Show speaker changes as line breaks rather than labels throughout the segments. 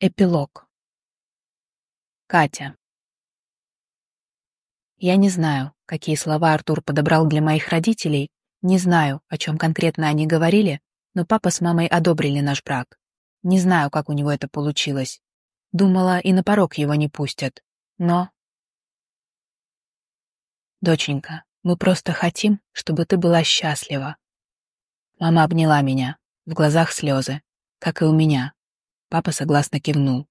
Эпилог. Катя. Я не знаю, какие слова Артур подобрал для моих родителей, не знаю, о чем конкретно они говорили, но папа с мамой одобрили наш брак. Не знаю, как у него это получилось. Думала, и на порог его не пустят. Но... Доченька, мы просто хотим, чтобы ты была счастлива. Мама обняла меня, в глазах слезы, как и у меня. Папа согласно кивнул.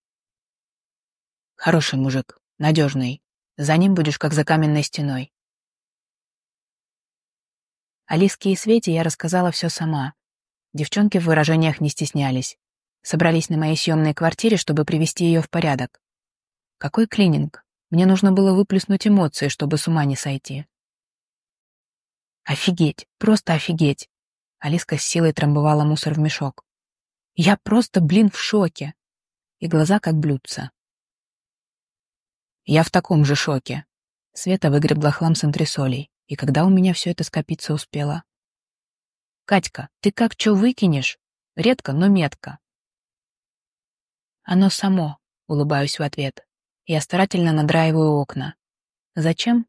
Хороший мужик, надежный. За ним будешь как за каменной стеной. Алиске и Свете я рассказала все сама. Девчонки в выражениях не стеснялись. Собрались на моей съемной квартире, чтобы привести ее в порядок. Какой клининг? Мне нужно было выплеснуть эмоции, чтобы с ума не сойти. Офигеть, просто офигеть. Алиска с силой трамбовала мусор в мешок. Я просто, блин, в шоке. И глаза как блюдца. Я в таком же шоке. Света выгребла хлам с антресолей. И когда у меня все это скопиться успело? Катька, ты как чё выкинешь? Редко, но метко. Оно само, улыбаюсь в ответ. Я старательно надраиваю окна. Зачем?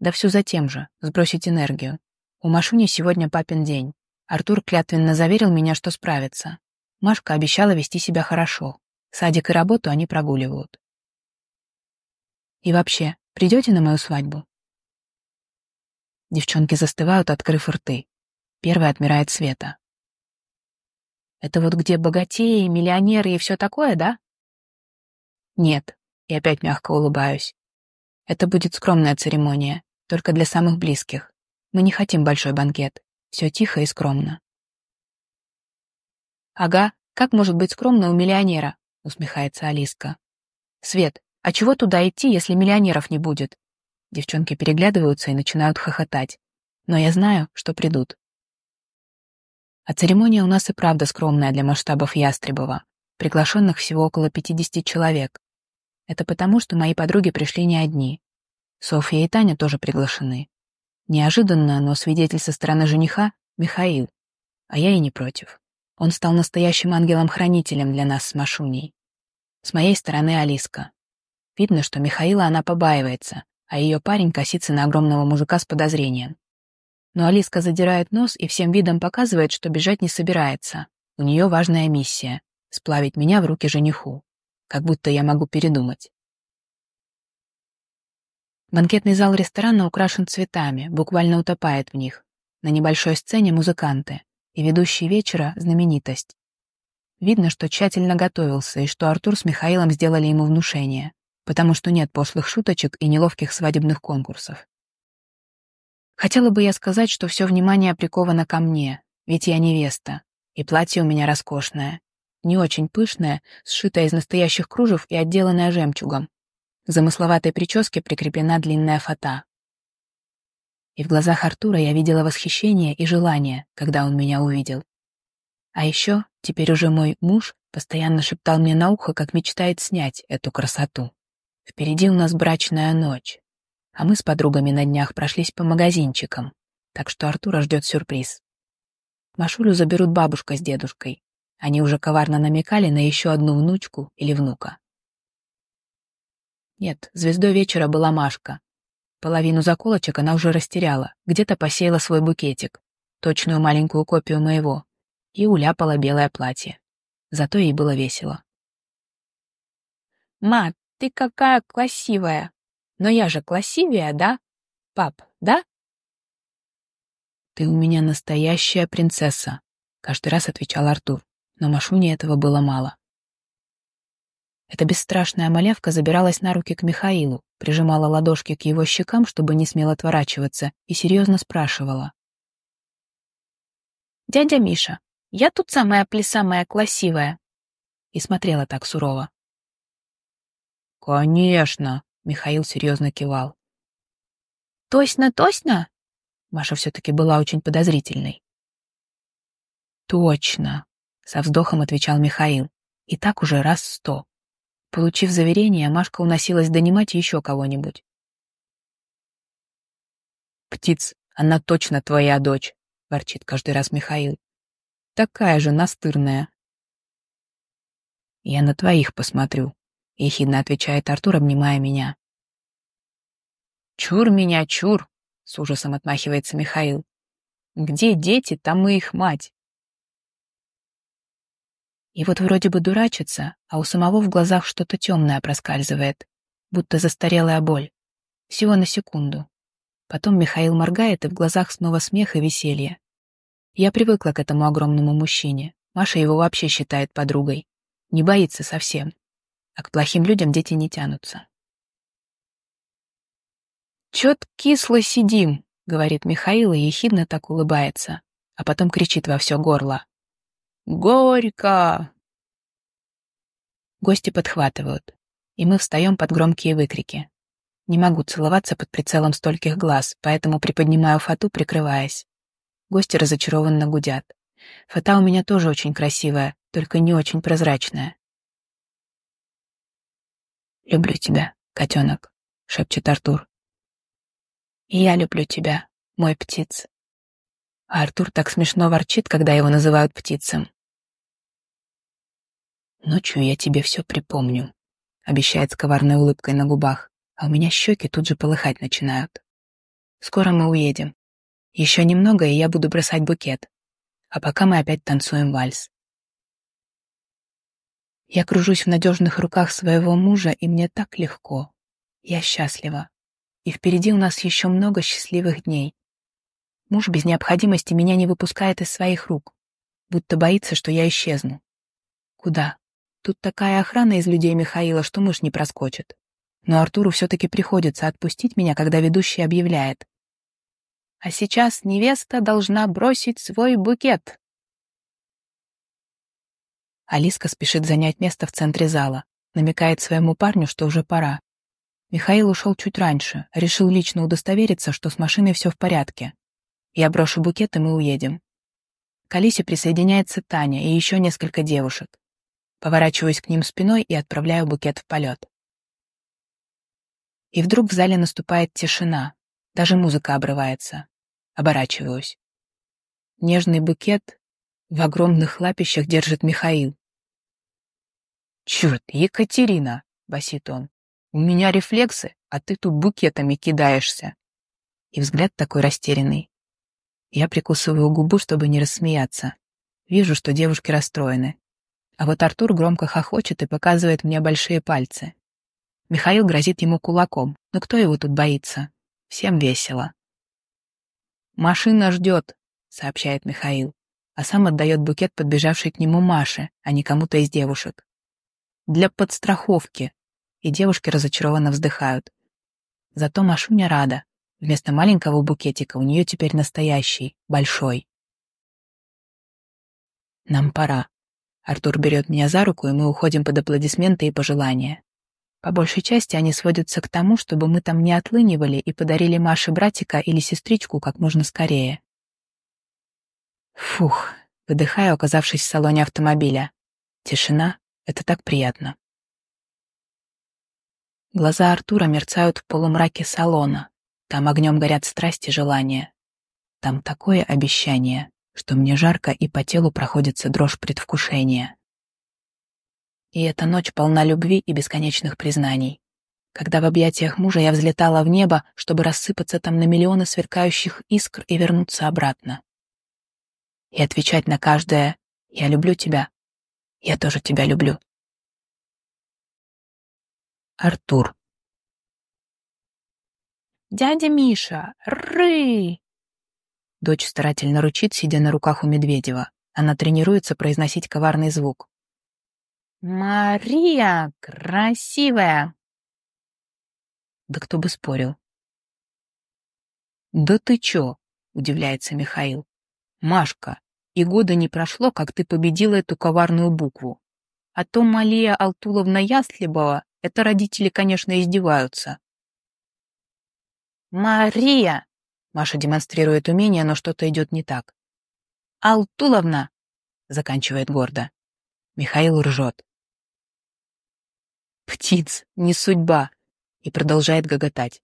Да все за тем же, сбросить энергию. У Машуни сегодня папин день. Артур клятвенно заверил меня, что справится. Машка обещала вести себя хорошо. Садик и работу они прогуливают. И вообще, придете на мою свадьбу? Девчонки застывают, открыв рты. Первая отмирает Света. Это вот где богатеи, миллионеры и все такое, да? Нет. И опять мягко улыбаюсь. Это будет скромная церемония, только для самых близких. Мы не хотим большой банкет. Все тихо и скромно. «Ага, как может быть скромно у миллионера?» — усмехается Алиска. «Свет, а чего туда идти, если миллионеров не будет?» Девчонки переглядываются и начинают хохотать. Но я знаю, что придут. А церемония у нас и правда скромная для масштабов Ястребова. Приглашенных всего около 50 человек. Это потому, что мои подруги пришли не одни. Софья и Таня тоже приглашены. Неожиданно, но свидетель со стороны жениха — Михаил. А я и не против. Он стал настоящим ангелом-хранителем для нас с Машуней. С моей стороны Алиска. Видно, что Михаила она побаивается, а ее парень косится на огромного мужика с подозрением. Но Алиска задирает нос и всем видом показывает, что бежать не собирается. У нее важная миссия — сплавить меня в руки жениху. Как будто я могу передумать. Банкетный зал ресторана украшен цветами, буквально утопает в них. На небольшой сцене музыканты и ведущий вечера — знаменитость. Видно, что тщательно готовился, и что Артур с Михаилом сделали ему внушение, потому что нет пошлых шуточек и неловких свадебных конкурсов. Хотела бы я сказать, что все внимание приковано ко мне, ведь я невеста, и платье у меня роскошное, не очень пышное, сшитое из настоящих кружев и отделанное жемчугом. К замысловатой прическе прикреплена длинная фата. И в глазах Артура я видела восхищение и желание, когда он меня увидел. А еще, теперь уже мой муж постоянно шептал мне на ухо, как мечтает снять эту красоту. Впереди у нас брачная ночь, а мы с подругами на днях прошлись по магазинчикам, так что Артура ждет сюрприз. Машулю заберут бабушка с дедушкой. Они уже коварно намекали на еще одну внучку или внука. Нет, звездой вечера была Машка, Половину заколочек она уже растеряла, где-то посеяла свой букетик, точную маленькую копию моего, и уляпала белое платье. Зато ей было весело. «Ма, ты какая красивая! Но я же красивее, да? Пап, да?» «Ты у меня настоящая принцесса», — каждый раз отвечал Артур, но Машуне этого было мало. Эта бесстрашная малявка забиралась на руки к Михаилу, прижимала ладошки к его щекам, чтобы не смело отворачиваться, и серьезно спрашивала. «Дядя Миша, я тут самая плесамая красивая?» И смотрела так сурово. «Конечно!» — Михаил серьезно кивал. «Точно, точно?» Маша все-таки была очень подозрительной. «Точно!» — со вздохом отвечал Михаил. И так уже раз сто. Получив заверение, Машка уносилась донимать еще кого-нибудь. «Птиц, она точно твоя дочь», — ворчит каждый раз Михаил. «Такая же настырная». «Я на твоих посмотрю», — ехидно отвечает Артур, обнимая меня. «Чур меня, чур!» — с ужасом отмахивается Михаил. «Где дети, там и их мать». И вот вроде бы дурачится, а у самого в глазах что-то темное проскальзывает, будто застарелая боль. Всего на секунду. Потом Михаил моргает, и в глазах снова смех и веселье. Я привыкла к этому огромному мужчине. Маша его вообще считает подругой. Не боится совсем. А к плохим людям дети не тянутся. «Чё-то кисло сидим», — говорит Михаил и ехидно так улыбается, а потом кричит во все горло. «Горько!» Гости подхватывают, и мы встаем под громкие выкрики. Не могу целоваться под прицелом стольких глаз, поэтому приподнимаю фату, прикрываясь. Гости разочарованно гудят. Фата у меня тоже очень красивая, только не очень прозрачная. «Люблю тебя, котенок», — шепчет Артур. «И я люблю тебя, мой птиц». А Артур так смешно ворчит, когда его называют птицем. «Ночью я тебе все припомню», — обещает с коварной улыбкой на губах, а у меня щеки тут же полыхать начинают. «Скоро мы уедем. Еще немного, и я буду бросать букет. А пока мы опять танцуем вальс». Я кружусь в надежных руках своего мужа, и мне так легко. Я счастлива. И впереди у нас еще много счастливых дней. Муж без необходимости меня не выпускает из своих рук, будто боится, что я исчезну. Куда? Тут такая охрана из людей Михаила, что мышь не проскочит. Но Артуру все-таки приходится отпустить меня, когда ведущий объявляет. А сейчас невеста должна бросить свой букет. Алиска спешит занять место в центре зала, намекает своему парню, что уже пора. Михаил ушел чуть раньше, решил лично удостовериться, что с машиной все в порядке. Я брошу букет, и мы уедем. К Алисе присоединяется Таня и еще несколько девушек. Поворачиваюсь к ним спиной и отправляю букет в полет. И вдруг в зале наступает тишина, даже музыка обрывается. Оборачиваюсь. Нежный букет в огромных лапищах держит Михаил. «Черт, Екатерина!» — басит он. «У меня рефлексы, а ты тут букетами кидаешься!» И взгляд такой растерянный. Я прикусываю губу, чтобы не рассмеяться. Вижу, что девушки расстроены. А вот Артур громко хохочет и показывает мне большие пальцы. Михаил грозит ему кулаком, но кто его тут боится? Всем весело. «Машина ждет», — сообщает Михаил, а сам отдает букет подбежавшей к нему Маше, а не кому-то из девушек. «Для подстраховки», и девушки разочарованно вздыхают. Зато Машуня рада. Вместо маленького букетика у нее теперь настоящий, большой. Нам пора. Артур берет меня за руку, и мы уходим под аплодисменты и пожелания. По большей части они сводятся к тому, чтобы мы там не отлынивали и подарили Маше братика или сестричку как можно скорее. Фух, выдыхаю, оказавшись в салоне автомобиля. Тишина — это так приятно. Глаза Артура мерцают в полумраке салона. Там огнем горят страсти и желания. Там такое обещание что мне жарко и по телу проходится дрожь предвкушения. И эта ночь полна любви и бесконечных признаний. Когда в объятиях мужа я взлетала в небо, чтобы рассыпаться там на миллионы сверкающих искр и вернуться обратно. И отвечать на каждое «Я люблю тебя», «Я тоже тебя люблю». Артур. «Дядя Миша! Ры!» Дочь старательно ручит, сидя на руках у Медведева. Она тренируется произносить коварный звук. «Мария! Красивая!» Да кто бы спорил. «Да ты чё?» — удивляется Михаил. «Машка, и года не прошло, как ты победила эту коварную букву. А то Малия Алтуловна Ястребова, это родители, конечно, издеваются». «Мария!» Маша демонстрирует умение, но что-то идет не так. «Алтуловна!» — заканчивает гордо. Михаил ржет. «Птиц, не судьба!» и продолжает гоготать.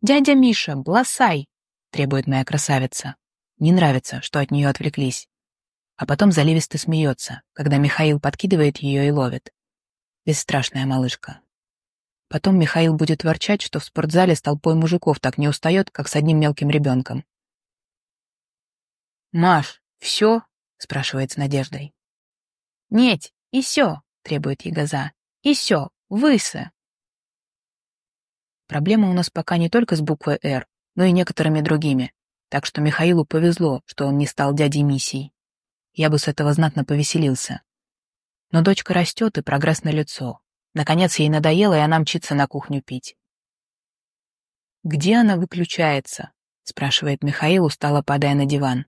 «Дядя Миша, бласай!» — требует моя красавица. Не нравится, что от нее отвлеклись. а потом заливисто смеется, когда Михаил подкидывает ее и ловит. Бесстрашная малышка. Потом Михаил будет ворчать, что в спортзале с толпой мужиков так не устает, как с одним мелким ребенком. «Маш, все?» — спрашивает с надеждой. «Нет, и все», — требует Ягоза. «И все, высы». Проблема у нас пока не только с буквой «Р», но и некоторыми другими, так что Михаилу повезло, что он не стал дядей миссий. Я бы с этого знатно повеселился. Но дочка растет, и прогресс на лицо. Наконец ей надоело, и она мчится на кухню пить. «Где она выключается?» — спрашивает Михаил, устало падая на диван.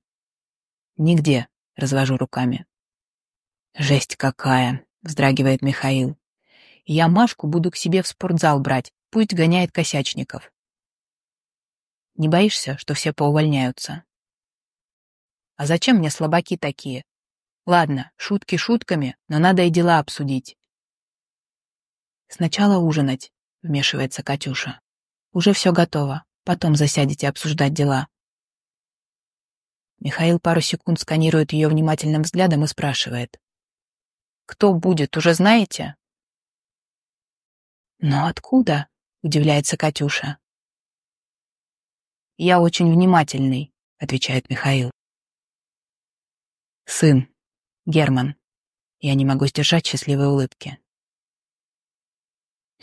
«Нигде», — развожу руками. «Жесть какая!» — вздрагивает Михаил. «Я Машку буду к себе в спортзал брать, пусть гоняет косячников». «Не боишься, что все поувольняются?» «А зачем мне слабаки такие? Ладно, шутки шутками, но надо и дела обсудить». «Сначала ужинать», — вмешивается Катюша. «Уже все готово, потом засядете обсуждать дела». Михаил пару секунд сканирует ее внимательным взглядом и спрашивает. «Кто будет, уже знаете?» «Но откуда?» — удивляется Катюша. «Я очень внимательный», — отвечает Михаил. «Сын. Герман. Я не могу сдержать счастливой улыбки.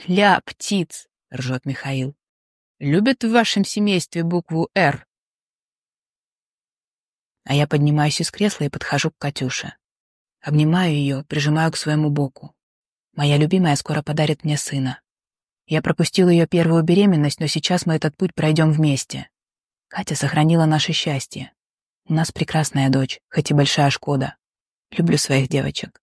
«Ля, птиц!» — ржет Михаил. «Любят в вашем семействе букву «Р»?» А я поднимаюсь из кресла и подхожу к Катюше. Обнимаю ее, прижимаю к своему боку. Моя любимая скоро подарит мне сына. Я пропустил ее первую беременность, но сейчас мы этот путь пройдем вместе. Катя сохранила наше счастье. У нас прекрасная дочь, хоть и большая Шкода. Люблю своих девочек.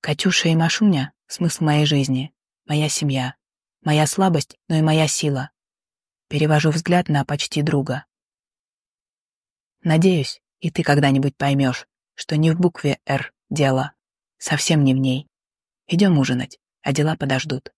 Катюша и Машуня — смысл моей жизни, моя семья, моя слабость, но и моя сила. Перевожу взгляд на почти друга. Надеюсь, и ты когда-нибудь поймешь, что не в букве «Р» дело, совсем не в ней. Идем ужинать, а дела подождут.